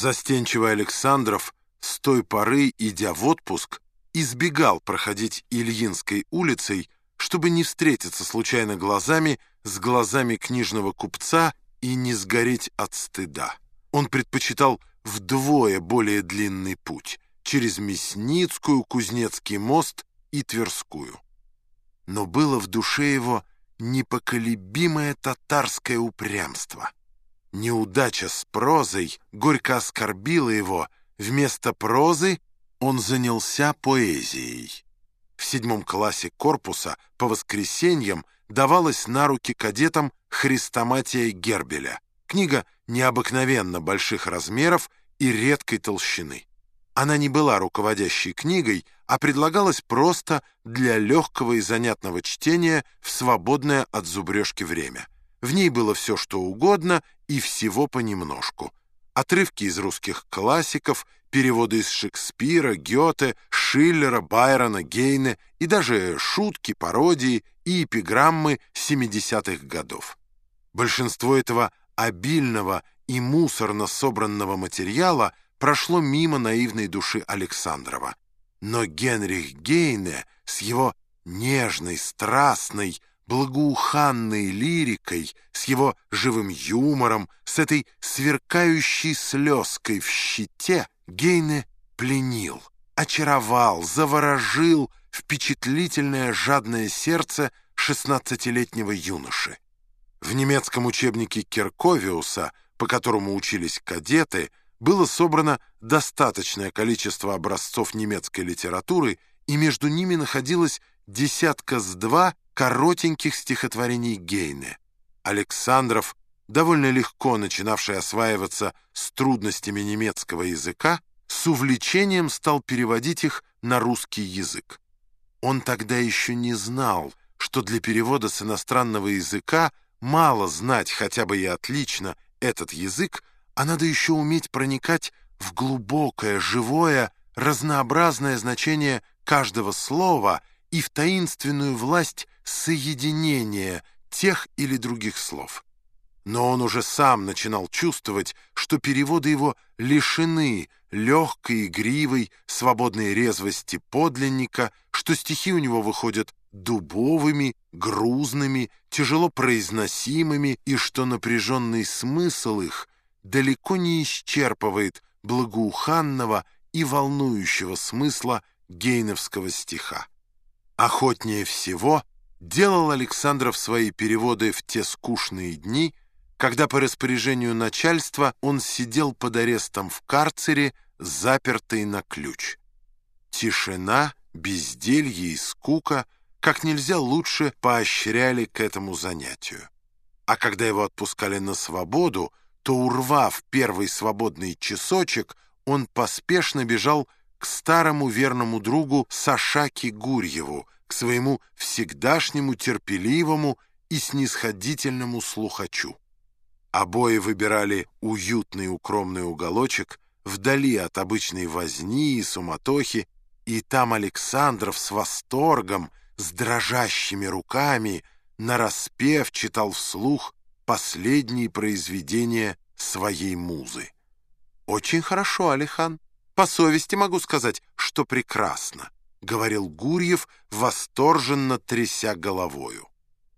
Застенчивый Александров с той поры, идя в отпуск, избегал проходить Ильинской улицей, чтобы не встретиться случайно глазами с глазами книжного купца и не сгореть от стыда. Он предпочитал вдвое более длинный путь через Мясницкую, Кузнецкий мост и Тверскую. Но было в душе его непоколебимое татарское упрямство. Неудача с прозой горько оскорбила его, вместо прозы он занялся поэзией. В седьмом классе корпуса по воскресеньям давалась на руки кадетам «Хрестоматия Гербеля», книга необыкновенно больших размеров и редкой толщины. Она не была руководящей книгой, а предлагалась просто для легкого и занятного чтения в свободное от зубрежки время. В ней было все, что угодно, и всего понемножку. Отрывки из русских классиков, переводы из Шекспира, Гёте, Шиллера, Байрона, Гейне и даже шутки, пародии и эпиграммы 70-х годов. Большинство этого обильного и мусорно собранного материала прошло мимо наивной души Александрова. Но Генрих Гейне с его нежной, страстной, благоуханной лирикой, с его живым юмором, с этой сверкающей слезкой в щите, Гейне пленил, очаровал, заворожил впечатлительное жадное сердце шестнадцатилетнего юноши. В немецком учебнике Керковиуса, по которому учились кадеты, было собрано достаточное количество образцов немецкой литературы, и между ними находилось десятка с два коротеньких стихотворений Гейне. Александров, довольно легко начинавший осваиваться с трудностями немецкого языка, с увлечением стал переводить их на русский язык. Он тогда еще не знал, что для перевода с иностранного языка мало знать хотя бы и отлично этот язык, а надо еще уметь проникать в глубокое, живое, разнообразное значение каждого слова и в таинственную власть соединения тех или других слов. Но он уже сам начинал чувствовать, что переводы его лишены легкой, игривой, свободной резвости подлинника, что стихи у него выходят дубовыми, грузными, тяжело произносимыми, и что напряженный смысл их далеко не исчерпывает благоуханного и волнующего смысла гейновского стиха. Охотнее всего делал Александров свои переводы в те скучные дни, когда по распоряжению начальства он сидел под арестом в карцере, запертый на ключ. Тишина, безделье и скука как нельзя лучше поощряли к этому занятию. А когда его отпускали на свободу, то, урвав первый свободный часочек, он поспешно бежал к старому верному другу Сашаке Гурьеву, к своему всегдашнему терпеливому и снисходительному слухачу. Обои выбирали уютный укромный уголочек вдали от обычной возни и суматохи, и там Александров с восторгом, с дрожащими руками, нараспев читал вслух последние произведения своей музы. «Очень хорошо, Алихан. По совести могу сказать, что прекрасно», — говорил Гурьев, восторженно тряся головою.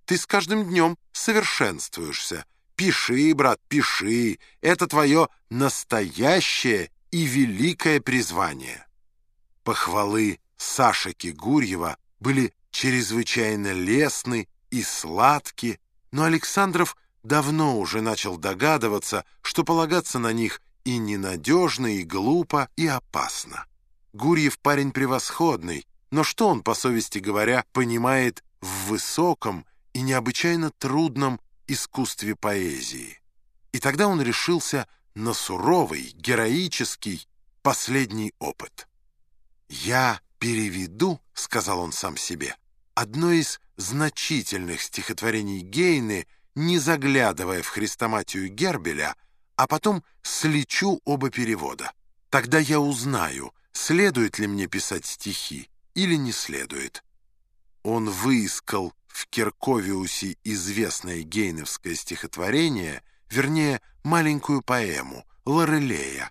«Ты с каждым днем совершенствуешься. Пиши, брат, пиши. Это твое настоящее и великое призвание». Похвалы Сашики Гурьева были чрезвычайно лестны и сладки, но Александров давно уже начал догадываться, что полагаться на них и ненадежно, и глупо, и опасно. Гурьев парень превосходный, но что он, по совести говоря, понимает в высоком и необычайно трудном искусстве поэзии? И тогда он решился на суровый, героический, последний опыт. «Я переведу», — сказал он сам себе, — одно из значительных стихотворений Гейны — не заглядывая в хрестоматию Гербеля, а потом слечу оба перевода. Тогда я узнаю, следует ли мне писать стихи или не следует. Он выискал в Керковиусе известное гейновское стихотворение, вернее, маленькую поэму «Лорелея»,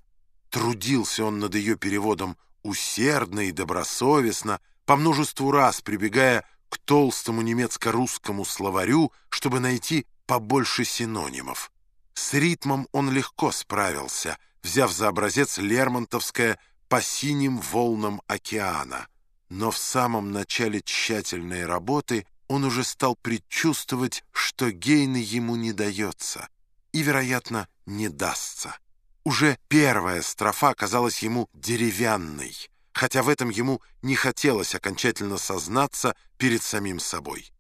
Трудился он над ее переводом усердно и добросовестно, по множеству раз прибегая к толстому немецко-русскому словарю, чтобы найти побольше синонимов. С ритмом он легко справился, взяв за образец Лермонтовское «По синим волнам океана». Но в самом начале тщательной работы он уже стал предчувствовать, что Гейны ему не дается и, вероятно, не дастся. Уже первая строфа казалась ему деревянной, хотя в этом ему не хотелось окончательно сознаться перед самим собой.